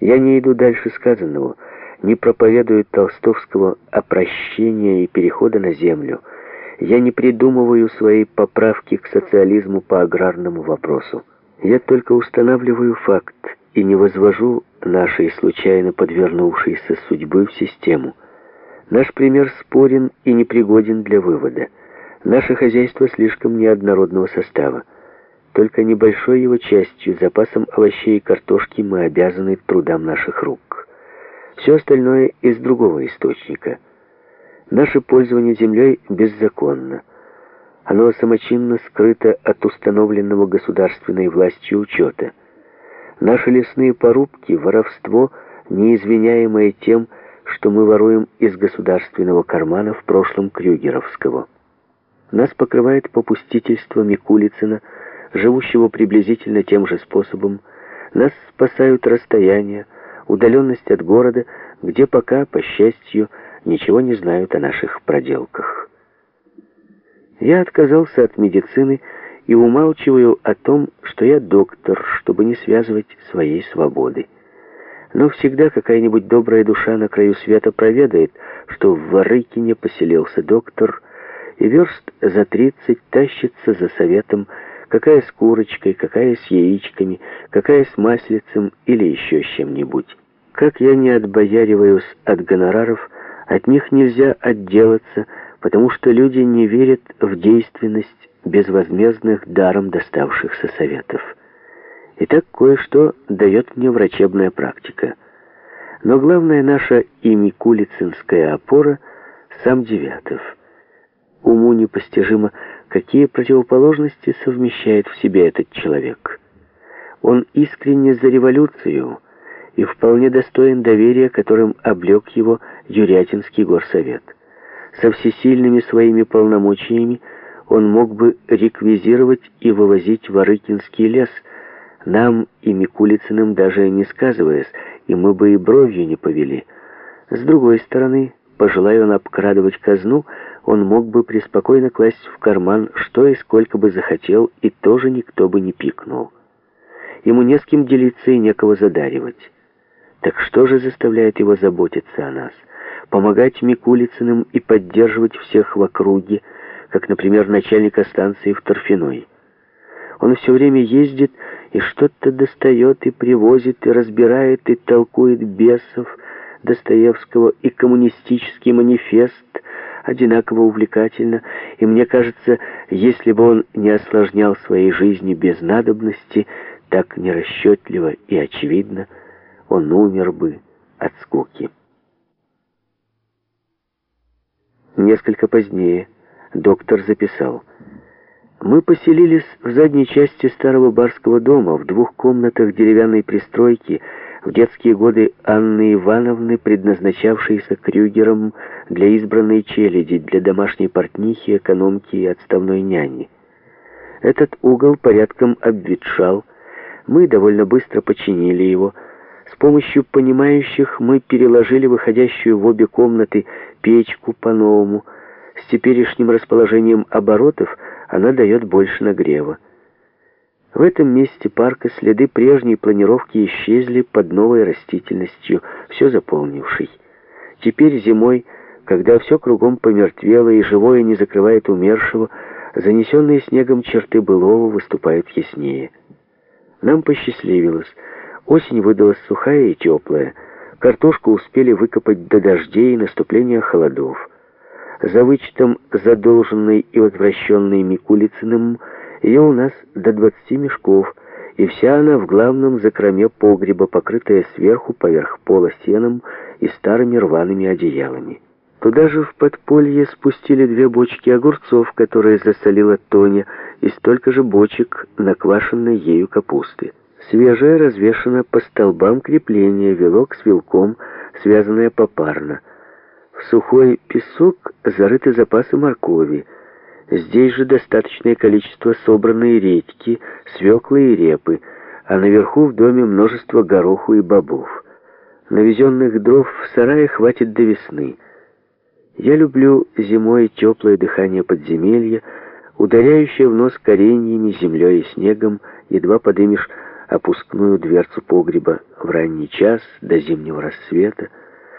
Я не иду дальше сказанного, не проповедую толстовского опрощения и перехода на землю. Я не придумываю свои поправки к социализму по аграрному вопросу. Я только устанавливаю факт и не возвожу нашей случайно подвернувшейся судьбы в систему. Наш пример спорен и непригоден для вывода. Наше хозяйство слишком неоднородного состава. Только небольшой его частью, запасом овощей и картошки мы обязаны трудам наших рук. Все остальное из другого источника. Наше пользование землей беззаконно. Оно самочинно скрыто от установленного государственной властью учета. Наши лесные порубки, воровство, неизвиняемое тем, что мы воруем из государственного кармана в прошлом Крюгеровского. Нас покрывает попустительство Микулицына, живущего приблизительно тем же способом. Нас спасают расстояния, удаленность от города, где пока, по счастью, ничего не знают о наших проделках. Я отказался от медицины и умалчиваю о том, что я доктор, чтобы не связывать своей свободы. Но всегда какая-нибудь добрая душа на краю света проведает, что в Варыкине поселился доктор, и верст за тридцать тащится за советом, какая с курочкой, какая с яичками, какая с маслицем или еще с чем-нибудь. Как я не отбояриваюсь от гонораров, от них нельзя отделаться, потому что люди не верят в действенность безвозмездных даром доставшихся советов. Итак, кое-что дает мне врачебная практика. Но главная наша имикулицинская опора — сам Девятов. Уму непостижимо, какие противоположности совмещает в себе этот человек. Он искренне за революцию и вполне достоин доверия, которым облег его Юрятинский горсовет. Со всесильными своими полномочиями он мог бы реквизировать и вывозить Ворыкинский лес, нам и Микулицыным даже не сказываясь, и мы бы и бровью не повели. С другой стороны, пожелая он обкрадывать казну, он мог бы преспокойно класть в карман, что и сколько бы захотел, и тоже никто бы не пикнул. Ему не с кем делиться и некого задаривать. Так что же заставляет его заботиться о нас? Помогать Микулицыным и поддерживать всех в округе, как, например, начальника станции в Торфяной. Он все время ездит и что-то достает и привозит, и разбирает, и толкует бесов, Достоевского и коммунистический манифест одинаково увлекательно, и мне кажется, если бы он не осложнял своей жизни без надобности, так нерасчетливо и очевидно, он умер бы от скуки. Несколько позднее доктор записал. Мы поселились в задней части старого барского дома, в двух комнатах деревянной пристройки, в детские годы Анны Ивановны, предназначавшейся Крюгером для избранной челяди, для домашней портнихи, экономки и отставной няни. Этот угол порядком обветшал, мы довольно быстро починили его, с помощью понимающих мы переложили выходящую в обе комнаты печку по-новому. С теперешним расположением оборотов она дает больше нагрева. В этом месте парка следы прежней планировки исчезли под новой растительностью, все заполнившей. Теперь зимой, когда все кругом помертвело и живое не закрывает умершего, занесенные снегом черты былого выступают яснее. Нам посчастливилось — Осень выдалась сухая и теплая. Картошку успели выкопать до дождей и наступления холодов. За вычетом задолженной и возвращенной Микулицыным ее у нас до 20 мешков, и вся она в главном закроме погреба, покрытая сверху поверх пола сеном и старыми рваными одеялами. Туда же в подполье спустили две бочки огурцов, которые засолила Тоня, и столько же бочек наквашенной ею капусты. Свежее развешано по столбам крепления, вилок с вилком, связанное попарно. В сухой песок зарыты запасы моркови. Здесь же достаточное количество собранной редьки, свеклы и репы, а наверху в доме множество гороху и бобов. Навезенных дров в сарае хватит до весны. Я люблю зимой теплое дыхание подземелья, ударяющее в нос кореньями, землей и снегом, едва подымешь опускную дверцу погреба в ранний час до зимнего рассвета,